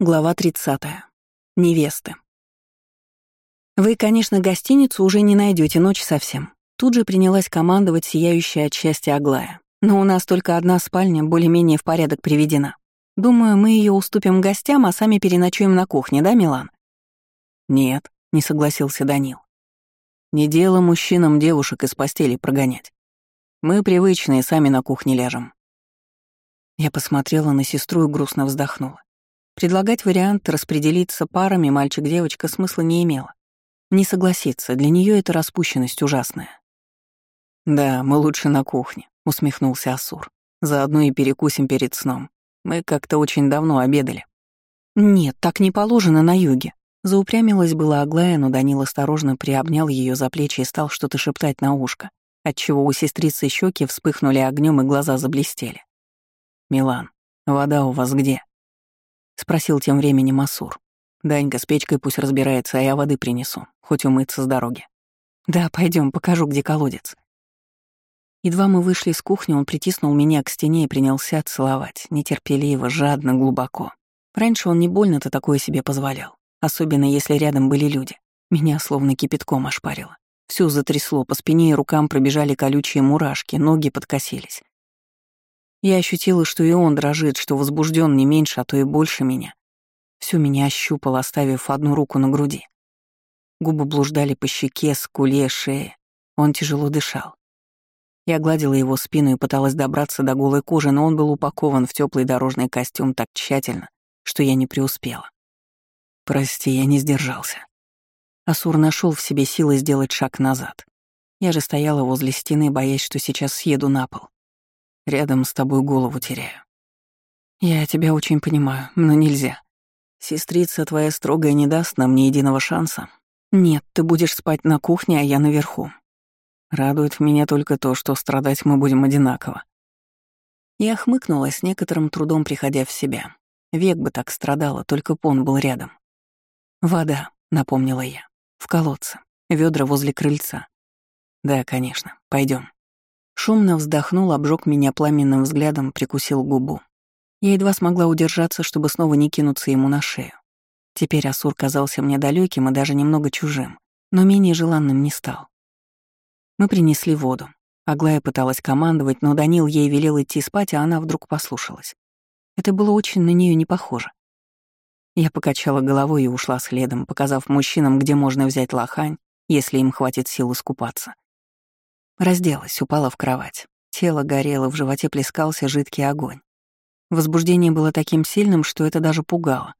Глава 30. Невесты. Вы, конечно, гостиницу уже не найдете ночь совсем. Тут же принялась командовать сияющая от счастья Аглая. Но у нас только одна спальня, более-менее в порядок приведена. Думаю, мы ее уступим гостям, а сами переночуем на кухне, да, Милан? Нет, не согласился Данил. Не дело мужчинам девушек из постели прогонять. Мы привычные, сами на кухне ляжем. Я посмотрела на сестру и грустно вздохнула. Предлагать вариант распределиться парами мальчик-девочка смысла не имело. Не согласиться, для нее это распущенность ужасная. «Да, мы лучше на кухне», — усмехнулся Асур. «Заодно и перекусим перед сном. Мы как-то очень давно обедали». «Нет, так не положено на юге». Заупрямилась была Аглая, но Данил осторожно приобнял ее за плечи и стал что-то шептать на ушко, отчего у сестрицы щеки вспыхнули огнем и глаза заблестели. «Милан, вода у вас где?» — спросил тем временем Масур. «Данька с печкой пусть разбирается, а я воды принесу, хоть умыться с дороги». «Да, пойдем, покажу, где колодец». Едва мы вышли с кухни, он притиснул меня к стене и принялся целовать, нетерпеливо, жадно, глубоко. Раньше он не больно-то такое себе позволял, особенно если рядом были люди. Меня словно кипятком ошпарило. Всё затрясло, по спине и рукам пробежали колючие мурашки, ноги подкосились. Я ощутила, что и он дрожит, что возбужден не меньше, а то и больше меня. Всё меня ощупал, оставив одну руку на груди. Губы блуждали по щеке, скуле, шее. Он тяжело дышал. Я гладила его спину и пыталась добраться до голой кожи, но он был упакован в теплый дорожный костюм так тщательно, что я не преуспела. Прости, я не сдержался. Асур нашел в себе силы сделать шаг назад. Я же стояла возле стены, боясь, что сейчас съеду на пол. Рядом с тобой голову теряю. Я тебя очень понимаю, но нельзя. Сестрица твоя строгая не даст нам ни единого шанса. Нет, ты будешь спать на кухне, а я наверху. Радует меня только то, что страдать мы будем одинаково. Я хмыкнула с некоторым трудом, приходя в себя. Век бы так страдала, только пон был рядом. «Вода», — напомнила я. «В колодце. Ведра возле крыльца». «Да, конечно. Пойдем. Шумно вздохнул, обжег меня пламенным взглядом, прикусил губу. Я едва смогла удержаться, чтобы снова не кинуться ему на шею. Теперь Асур казался мне далеким и даже немного чужим, но менее желанным не стал. Мы принесли воду. Аглая пыталась командовать, но Данил ей велел идти спать, а она вдруг послушалась. Это было очень на нее не похоже. Я покачала головой и ушла следом, показав мужчинам, где можно взять лохань, если им хватит сил искупаться. Разделась, упала в кровать. Тело горело, в животе плескался жидкий огонь. Возбуждение было таким сильным, что это даже пугало.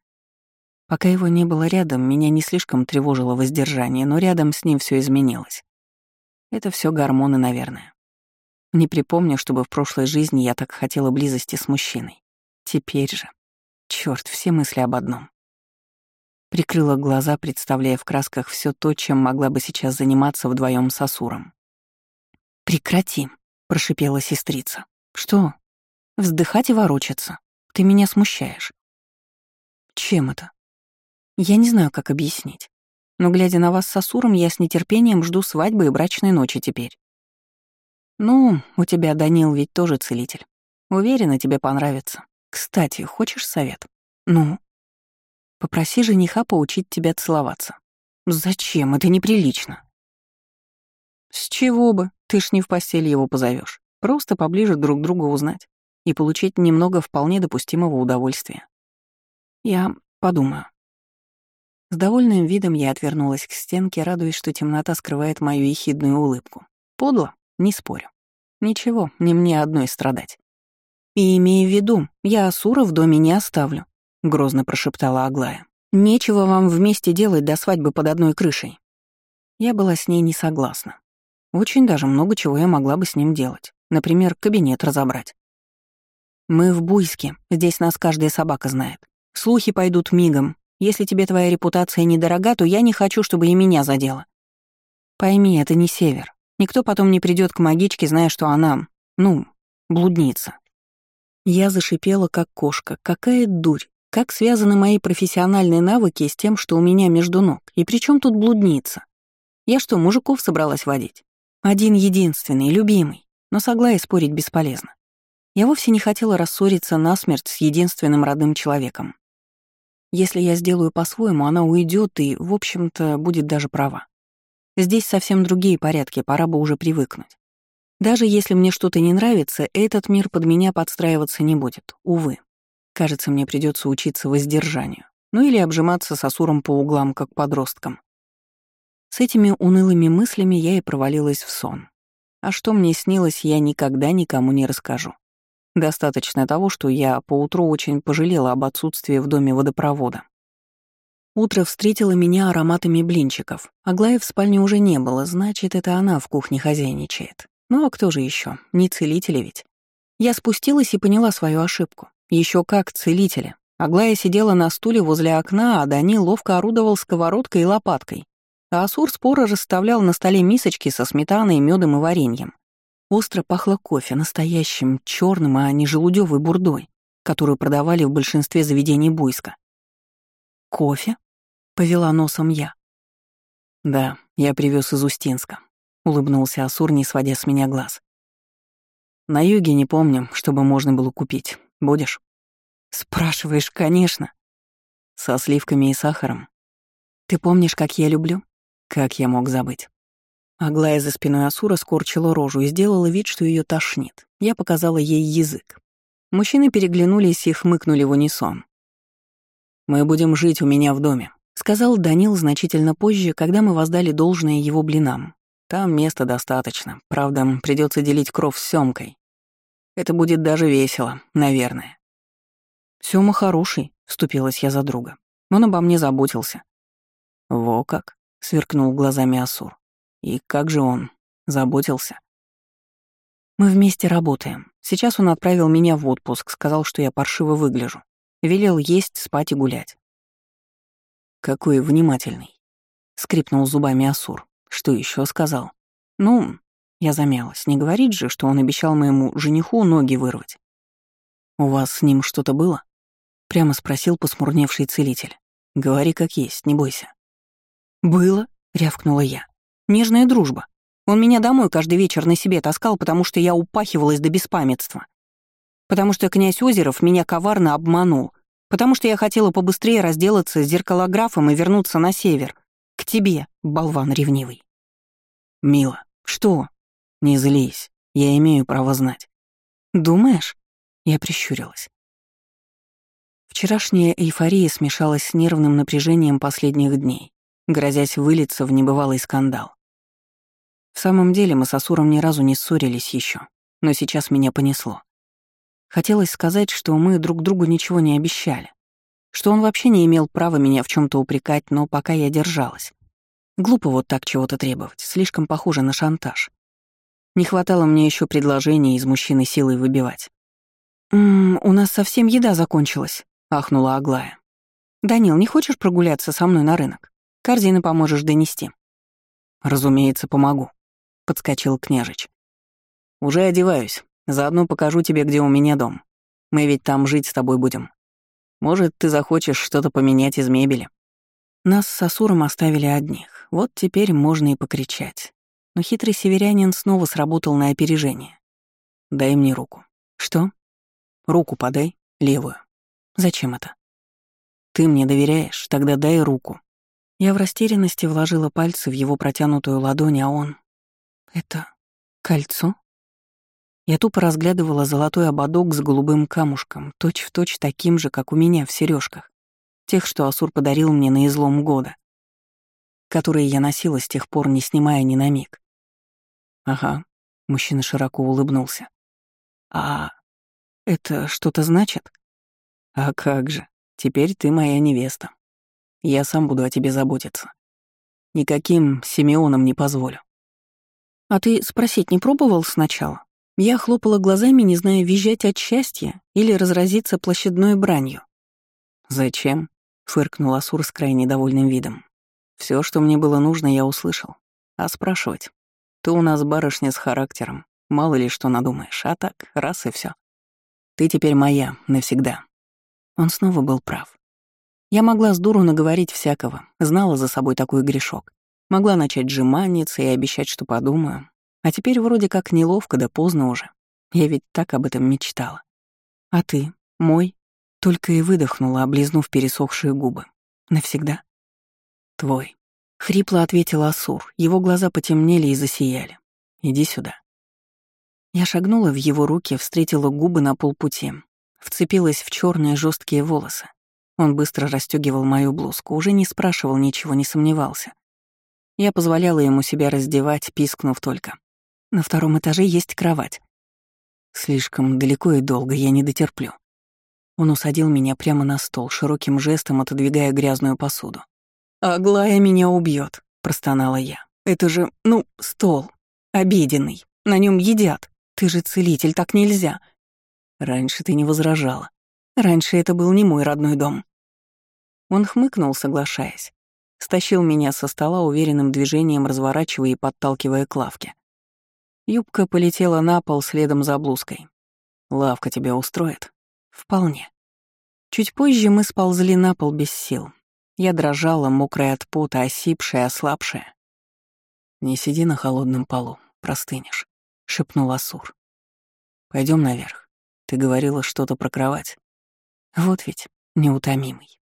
Пока его не было рядом, меня не слишком тревожило воздержание, но рядом с ним все изменилось. Это все гормоны, наверное. Не припомню, чтобы в прошлой жизни я так хотела близости с мужчиной. Теперь же. Черт, все мысли об одном. Прикрыла глаза, представляя в красках все то, чем могла бы сейчас заниматься вдвоем с Асуром. «Прекрати», — прошипела сестрица. «Что? Вздыхать и ворочаться. Ты меня смущаешь». «Чем это?» «Я не знаю, как объяснить. Но, глядя на вас с Асуром, я с нетерпением жду свадьбы и брачной ночи теперь». «Ну, у тебя, Данил, ведь тоже целитель. Уверена, тебе понравится. Кстати, хочешь совет?» «Ну?» «Попроси жениха поучить тебя целоваться». «Зачем? Это неприлично». «С чего бы? Ты ж не в постель его позовешь. Просто поближе друг друга узнать и получить немного вполне допустимого удовольствия. Я подумаю». С довольным видом я отвернулась к стенке, радуясь, что темнота скрывает мою ехидную улыбку. Подло, не спорю. Ничего, не мне одной страдать. «И имея в виду, я Асура в доме не оставлю», — грозно прошептала Аглая. «Нечего вам вместе делать до свадьбы под одной крышей». Я была с ней не согласна. Очень даже много чего я могла бы с ним делать. Например, кабинет разобрать. Мы в Буйске, здесь нас каждая собака знает. Слухи пойдут мигом. Если тебе твоя репутация недорога, то я не хочу, чтобы и меня задело. Пойми, это не север. Никто потом не придет к магичке, зная, что она, ну, блудница. Я зашипела, как кошка. Какая дурь. Как связаны мои профессиональные навыки с тем, что у меня между ног? И при чем тут блудница? Я что, мужиков собралась водить? Один единственный, любимый, но с Аглаей спорить бесполезно. Я вовсе не хотела рассориться насмерть с единственным родным человеком. Если я сделаю по-своему, она уйдет и, в общем-то, будет даже права. Здесь совсем другие порядки, пора бы уже привыкнуть. Даже если мне что-то не нравится, этот мир под меня подстраиваться не будет, увы. Кажется, мне придется учиться воздержанию. Ну или обжиматься с Асуром по углам, как подросткам. С этими унылыми мыслями я и провалилась в сон. А что мне снилось, я никогда никому не расскажу. Достаточно того, что я поутру очень пожалела об отсутствии в доме водопровода. Утро встретило меня ароматами блинчиков. Аглаи в спальне уже не было, значит, это она в кухне хозяйничает. Ну а кто же еще? Не целители ведь. Я спустилась и поняла свою ошибку. Еще как целителя. Аглая сидела на стуле возле окна, а Дани ловко орудовал сковородкой и лопаткой. А Асур споро расставлял на столе мисочки со сметаной, медом и вареньем. Остро пахло кофе, настоящим, черным, а не желудевой бурдой, которую продавали в большинстве заведений Буйска. «Кофе?» — повела носом я. «Да, я привез из Устинска», — улыбнулся Асур, не сводя с меня глаз. «На юге не помню, чтобы можно было купить. Будешь?» «Спрашиваешь, конечно». «Со сливками и сахаром. Ты помнишь, как я люблю?» «Как я мог забыть?» Аглая за спиной Асура скорчила рожу и сделала вид, что ее тошнит. Я показала ей язык. Мужчины переглянулись и хмыкнули в унисон. «Мы будем жить у меня в доме», — сказал Данил значительно позже, когда мы воздали должное его блинам. «Там места достаточно, правда, придется делить кров с Сёмкой. Это будет даже весело, наверное». Сёма хороший», — вступилась я за друга. Он обо мне заботился. «Во как», — сверкнул глазами Асур. И как же он заботился? Мы вместе работаем. Сейчас он отправил меня в отпуск, сказал, что я паршиво выгляжу. Велел есть, спать и гулять. Какой внимательный. Скрипнул зубами Асур. Что еще сказал? Ну, я замялась. Не говорит же, что он обещал моему жениху ноги вырвать. «У вас с ним что-то было?» Прямо спросил посмурневший целитель. «Говори как есть, не бойся». «Было», — рявкнула я. Нежная дружба. Он меня домой каждый вечер на себе таскал, потому что я упахивалась до беспамятства. Потому что князь Озеров меня коварно обманул. Потому что я хотела побыстрее разделаться с зеркалографом и вернуться на север. К тебе, болван ревнивый. Мила, что? Не злись. Я имею право знать. Думаешь? Я прищурилась. Вчерашняя эйфория смешалась с нервным напряжением последних дней, грозясь вылиться в небывалый скандал. В самом деле мы с Асуром ни разу не ссорились еще, но сейчас меня понесло. Хотелось сказать, что мы друг другу ничего не обещали, что он вообще не имел права меня в чем то упрекать, но пока я держалась. Глупо вот так чего-то требовать, слишком похоже на шантаж. Не хватало мне еще предложений из мужчины силой выбивать. «М -м, «У нас совсем еда закончилась», — ахнула Аглая. «Данил, не хочешь прогуляться со мной на рынок? Корзины поможешь донести». «Разумеется, помогу», подскочил княжич. «Уже одеваюсь. Заодно покажу тебе, где у меня дом. Мы ведь там жить с тобой будем. Может, ты захочешь что-то поменять из мебели?» Нас с Асуром оставили одних. Вот теперь можно и покричать. Но хитрый северянин снова сработал на опережение. «Дай мне руку». «Что?» «Руку подай, левую». «Зачем это?» «Ты мне доверяешь, тогда дай руку». Я в растерянности вложила пальцы в его протянутую ладонь, а он это кольцо? Я тупо разглядывала золотой ободок с голубым камушком, точь-в-точь точь таким же, как у меня в сережках, тех, что Асур подарил мне на излом года, которые я носила с тех пор, не снимая ни на миг. Ага, мужчина широко улыбнулся. А это что-то значит? А как же, теперь ты моя невеста. Я сам буду о тебе заботиться. Никаким Симеоном не позволю. «А ты спросить не пробовал сначала?» Я хлопала глазами, не зная, визжать от счастья или разразиться площадной бранью. «Зачем?» — фыркнул Асур с крайне довольным видом. Все, что мне было нужно, я услышал. А спрашивать? Ты у нас барышня с характером, мало ли что надумаешь, а так, раз и все. Ты теперь моя, навсегда». Он снова был прав. Я могла с дуру наговорить всякого, знала за собой такой грешок. Могла начать жеманиться и обещать, что подумаю. А теперь вроде как неловко, да поздно уже. Я ведь так об этом мечтала. А ты? Мой? Только и выдохнула, облизнув пересохшие губы. Навсегда. Твой. Хрипло ответил Асур. Его глаза потемнели и засияли. Иди сюда. Я шагнула в его руки, встретила губы на полпути, вцепилась в черные жесткие волосы. Он быстро расстегивал мою блузку, уже не спрашивал ничего, не сомневался. Я позволяла ему себя раздевать, пискнув только. На втором этаже есть кровать. Слишком далеко и долго я не дотерплю. Он усадил меня прямо на стол, широким жестом отодвигая грязную посуду. «Аглая меня убьет, простонала я. «Это же, ну, стол. Обеденный. На нем едят. Ты же целитель, так нельзя». Раньше ты не возражала. Раньше это был не мой родной дом. Он хмыкнул, соглашаясь. Стащил меня со стола уверенным движением, разворачивая и подталкивая к лавке. Юбка полетела на пол следом за блузкой. «Лавка тебя устроит?» «Вполне». Чуть позже мы сползли на пол без сил. Я дрожала, мокрая от пота, осипшая, ослабшая. «Не сиди на холодном полу, простынешь», — шепнул Асур. Пойдем наверх. Ты говорила что-то про кровать. Вот ведь неутомимый.